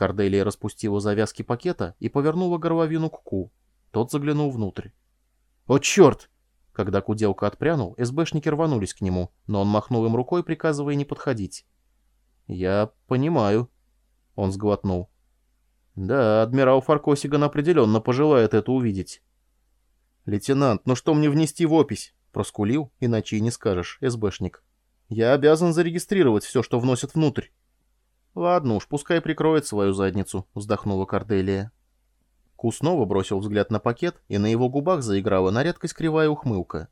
Корделия распустила завязки пакета и повернула горловину к Ку. Тот заглянул внутрь. «О, черт!» Когда куделка отпрянул, СБшники рванулись к нему, но он махнул им рукой, приказывая не подходить. «Я понимаю». Он сглотнул. «Да, адмирал Фаркосиган определенно пожелает это увидеть». «Лейтенант, ну что мне внести в опись?» Проскулил, иначе и не скажешь, СБшник. «Я обязан зарегистрировать все, что вносят внутрь». «Ладно уж, пускай прикроет свою задницу», — вздохнула Корделия. Ку снова бросил взгляд на пакет, и на его губах заиграла на редкость кривая ухмылка.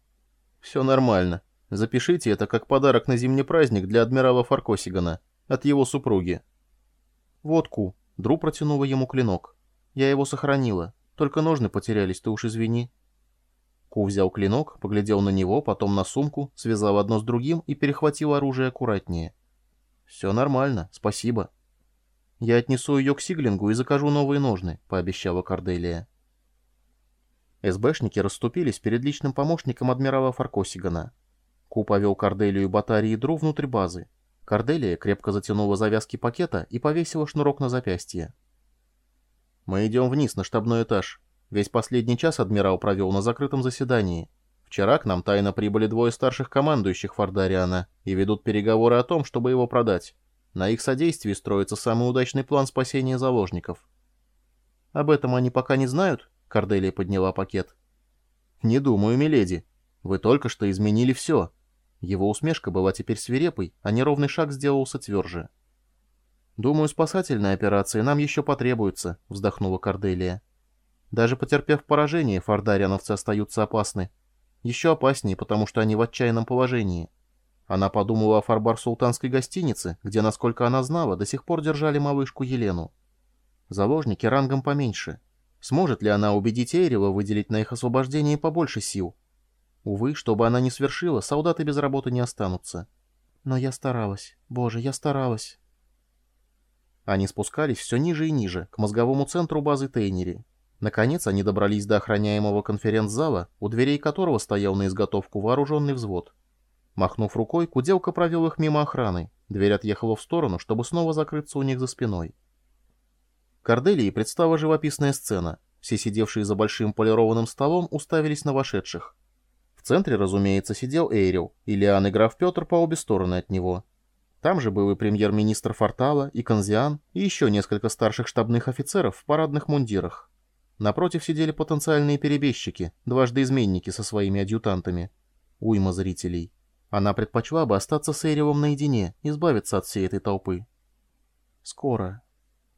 «Все нормально. Запишите это как подарок на зимний праздник для адмирала Фаркосигана от его супруги». «Вот, Ку», — Дру протянула ему клинок. «Я его сохранила. Только ножны потерялись, ты уж извини». Ку взял клинок, поглядел на него, потом на сумку, связал одно с другим и перехватил оружие аккуратнее. «Все нормально, спасибо». «Я отнесу ее к Сиглингу и закажу новые ножны», — пообещала Корделия. СБшники расступились перед личным помощником адмирала Фаркосигана. Ку повел Корделию, и Дру внутрь базы. Корделия крепко затянула завязки пакета и повесила шнурок на запястье. «Мы идем вниз, на штабной этаж. Весь последний час адмирал провел на закрытом заседании. Вчера к нам тайно прибыли двое старших командующих Фордариана и ведут переговоры о том, чтобы его продать. На их содействии строится самый удачный план спасения заложников. «Об этом они пока не знают?» — Корделия подняла пакет. «Не думаю, миледи. Вы только что изменили все». Его усмешка была теперь свирепой, а неровный шаг сделался тверже. «Думаю, спасательные операции нам еще потребуются», — вздохнула Корделия. «Даже потерпев поражение, фордариановцы остаются опасны. Еще опаснее, потому что они в отчаянном положении». Она подумала о фарбар-султанской гостинице, где, насколько она знала, до сих пор держали малышку Елену. Заложники рангом поменьше. Сможет ли она убедить Эйрева выделить на их освобождение побольше сил? Увы, чтобы она не свершила, солдаты без работы не останутся. Но я старалась. Боже, я старалась. Они спускались все ниже и ниже, к мозговому центру базы Тейнери. Наконец они добрались до охраняемого конференц-зала, у дверей которого стоял на изготовку вооруженный взвод. Махнув рукой, Куделка провел их мимо охраны. Дверь отъехала в сторону, чтобы снова закрыться у них за спиной. Корделии представила живописная сцена. Все сидевшие за большим полированным столом уставились на вошедших. В центре, разумеется, сидел Эйрил, и Лиан и граф Петр по обе стороны от него. Там же был и премьер-министр Фортала, и Конзиан, и еще несколько старших штабных офицеров в парадных мундирах. Напротив сидели потенциальные перебежчики, дважды изменники со своими адъютантами. Уйма зрителей. Она предпочла бы остаться с Эрилом наедине, избавиться от всей этой толпы. Скоро.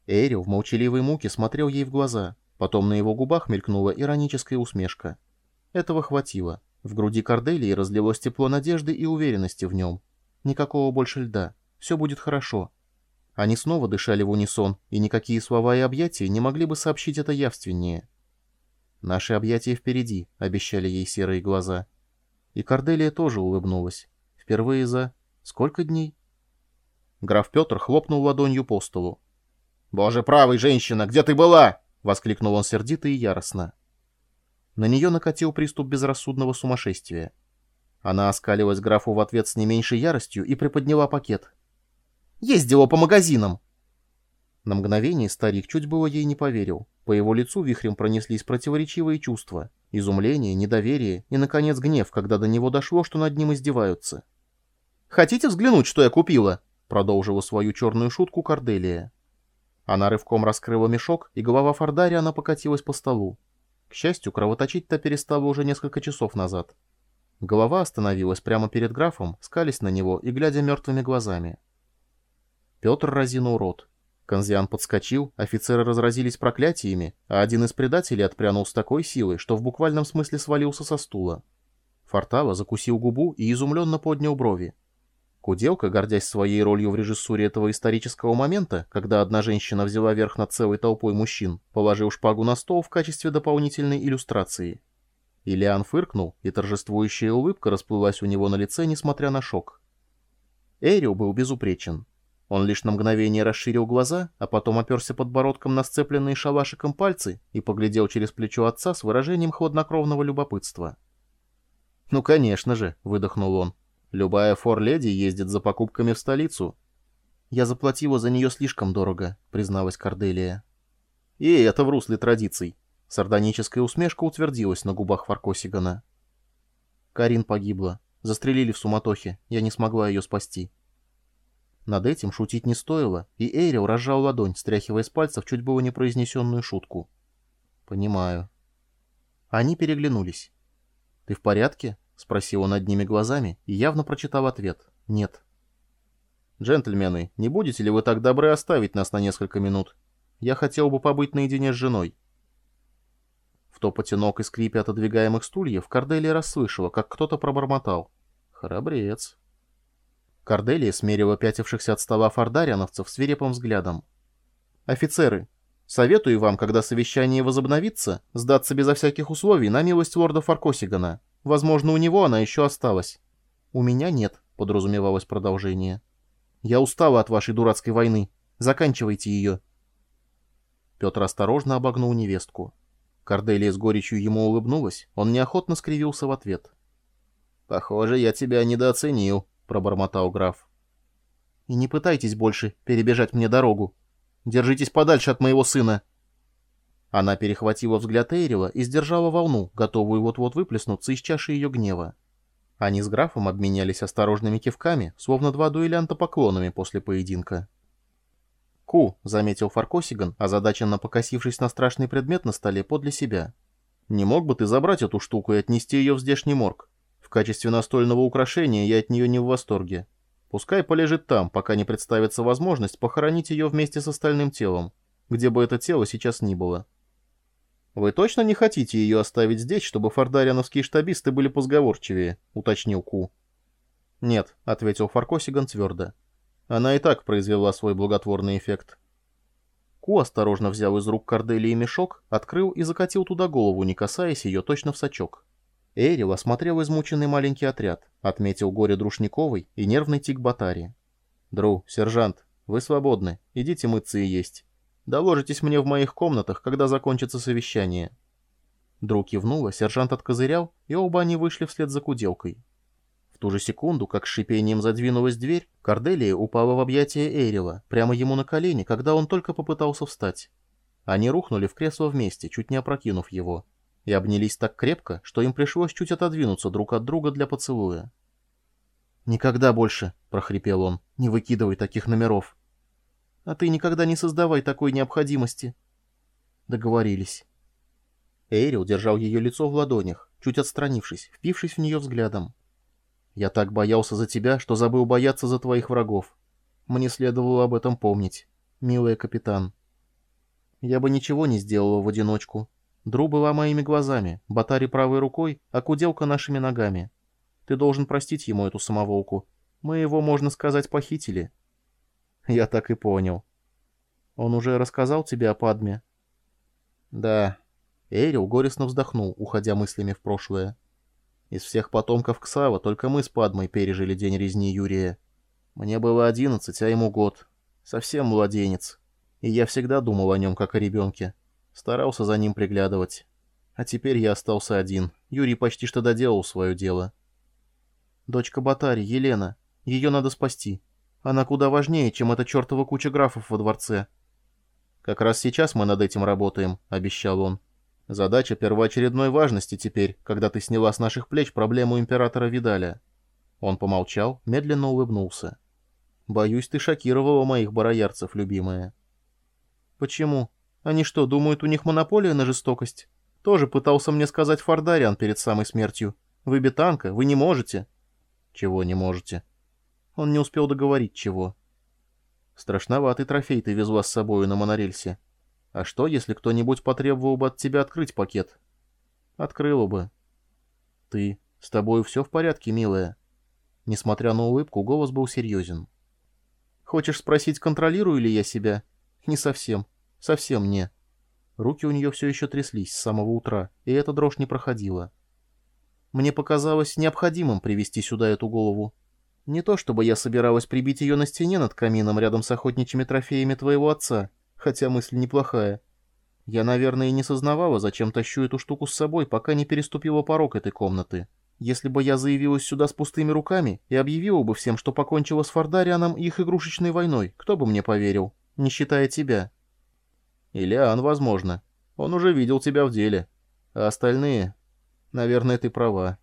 Эрил в молчаливой муке смотрел ей в глаза, потом на его губах мелькнула ироническая усмешка. Этого хватило. В груди Корделии разлилось тепло надежды и уверенности в нем. Никакого больше льда. Все будет хорошо. Они снова дышали в унисон, и никакие слова и объятия не могли бы сообщить это явственнее. «Наши объятия впереди», — обещали ей серые глаза. И Корделия тоже улыбнулась. Впервые за... сколько дней? Граф Петр хлопнул ладонью по столу. «Боже правый, женщина, где ты была?» — воскликнул он сердито и яростно. На нее накатил приступ безрассудного сумасшествия. Она оскалилась графу в ответ с не меньшей яростью и приподняла пакет. «Ездила по магазинам!» На мгновение старик чуть было ей не поверил. По его лицу вихрем пронеслись противоречивые чувства. Изумление, недоверие и, наконец, гнев, когда до него дошло, что над ним издеваются. «Хотите взглянуть, что я купила?» — продолжила свою черную шутку Корделия. Она рывком раскрыла мешок, и голова Фордариана покатилась по столу. К счастью, кровоточить-то перестало уже несколько часов назад. Голова остановилась прямо перед графом, скались на него и глядя мертвыми глазами. Петр разинул рот. Конзиан подскочил, офицеры разразились проклятиями, а один из предателей отпрянул с такой силой, что в буквальном смысле свалился со стула. Фортава закусил губу и изумленно поднял брови. Куделка, гордясь своей ролью в режиссуре этого исторического момента, когда одна женщина взяла верх над целой толпой мужчин, положил шпагу на стол в качестве дополнительной иллюстрации. Ильян фыркнул, и торжествующая улыбка расплылась у него на лице, несмотря на шок. Эрио был безупречен. Он лишь на мгновение расширил глаза, а потом оперся подбородком на сцепленные шалашиком пальцы и поглядел через плечо отца с выражением хладнокровного любопытства. «Ну, конечно же», — выдохнул он. «Любая фор-леди ездит за покупками в столицу». «Я заплатила за нее слишком дорого», — призналась Корделия. «И это в русле традиций». Сардоническая усмешка утвердилась на губах Фаркосигана. Карин погибла. Застрелили в суматохе. Я не смогла ее спасти. Над этим шутить не стоило, и Эйрил разжал ладонь, стряхивая с пальцев чуть было не произнесенную шутку. «Понимаю». Они переглянулись. «Ты в порядке?» — спросил он одними глазами и явно прочитал ответ. «Нет». «Джентльмены, не будете ли вы так добры оставить нас на несколько минут? Я хотел бы побыть наедине с женой». В топоте ног и скрипе отодвигаемых стульев Корделия расслышала, как кто-то пробормотал. «Храбрец». Корделия смерила пятившихся от стола фордариановцев свирепым взглядом. «Офицеры, советую вам, когда совещание возобновится, сдаться безо всяких условий на милость лорда Фаркосигана. Возможно, у него она еще осталась». «У меня нет», — подразумевалось продолжение. «Я устала от вашей дурацкой войны. Заканчивайте ее». Петр осторожно обогнул невестку. Корделия с горечью ему улыбнулась, он неохотно скривился в ответ. «Похоже, я тебя недооценил», пробормотал граф. «И не пытайтесь больше перебежать мне дорогу. Держитесь подальше от моего сына!» Она перехватила взгляд Эйрила и сдержала волну, готовую вот-вот выплеснуться из чаши ее гнева. Они с графом обменялись осторожными кивками, словно два дуэлянта поклонами после поединка. «Ку», — заметил Фаркосиган, озадаченно покосившись на страшный предмет на столе подле себя. «Не мог бы ты забрать эту штуку и отнести ее в здешний морг? Качестве настольного украшения я от нее не в восторге. Пускай полежит там, пока не представится возможность похоронить ее вместе с остальным телом, где бы это тело сейчас ни было. «Вы точно не хотите ее оставить здесь, чтобы фордариановские штабисты были позговорчивее?» — уточнил Ку. «Нет», — ответил Фаркосиган твердо. «Она и так произвела свой благотворный эффект». Ку осторожно взял из рук Корделии мешок, открыл и закатил туда голову, не касаясь ее точно в сачок. Эрил осмотрел измученный маленький отряд, отметил горе Друшниковой и нервный тик Батари. «Дру, сержант, вы свободны, идите мыться и есть. Доложитесь мне в моих комнатах, когда закончится совещание». Дру кивнула, сержант откозырял, и оба они вышли вслед за куделкой. В ту же секунду, как с шипением задвинулась дверь, Корделия упала в объятия Эрила, прямо ему на колени, когда он только попытался встать. Они рухнули в кресло вместе, чуть не опрокинув его и обнялись так крепко, что им пришлось чуть отодвинуться друг от друга для поцелуя. «Никогда больше», — прохрипел он, — «не выкидывай таких номеров». «А ты никогда не создавай такой необходимости». Договорились. Эйрил держал ее лицо в ладонях, чуть отстранившись, впившись в нее взглядом. «Я так боялся за тебя, что забыл бояться за твоих врагов. Мне следовало об этом помнить, милая капитан. Я бы ничего не сделала в одиночку, Дру была моими глазами, Батари правой рукой, а Куделка нашими ногами. Ты должен простить ему эту самоволку. Мы его, можно сказать, похитили. Я так и понял. Он уже рассказал тебе о Падме? Да. Эрил горестно вздохнул, уходя мыслями в прошлое. Из всех потомков Ксава только мы с Падмой пережили день резни Юрия. Мне было одиннадцать, а ему год. Совсем младенец. И я всегда думал о нем, как о ребенке. Старался за ним приглядывать. А теперь я остался один. Юрий почти что доделал свое дело. Дочка Батари, Елена. Ее надо спасти. Она куда важнее, чем эта чертова куча графов во дворце. Как раз сейчас мы над этим работаем, обещал он. Задача первоочередной важности теперь, когда ты сняла с наших плеч проблему императора Видаля. Он помолчал, медленно улыбнулся. Боюсь, ты шокировала моих бароярцев, любимая. Почему? Они что, думают, у них монополия на жестокость? Тоже пытался мне сказать Фардариан перед самой смертью. Вы бетанка, вы не можете. Чего не можете? Он не успел договорить чего. Страшноватый трофей ты везла с собою на монорельсе. А что, если кто-нибудь потребовал бы от тебя открыть пакет? Открыла бы. Ты, с тобой все в порядке, милая? Несмотря на улыбку, голос был серьезен. Хочешь спросить, контролирую ли я себя? Не совсем. Совсем не. Руки у нее все еще тряслись с самого утра, и эта дрожь не проходила. Мне показалось необходимым привести сюда эту голову. Не то чтобы я собиралась прибить ее на стене над камином рядом с охотничьими трофеями твоего отца, хотя мысль неплохая. Я, наверное, и не сознавала, зачем тащу эту штуку с собой, пока не переступила порог этой комнаты. Если бы я заявилась сюда с пустыми руками и объявила бы всем, что покончила с Фордарианом их игрушечной войной, кто бы мне поверил, не считая тебя. Илиан, возможно. Он уже видел тебя в деле. А остальные? Наверное, ты права.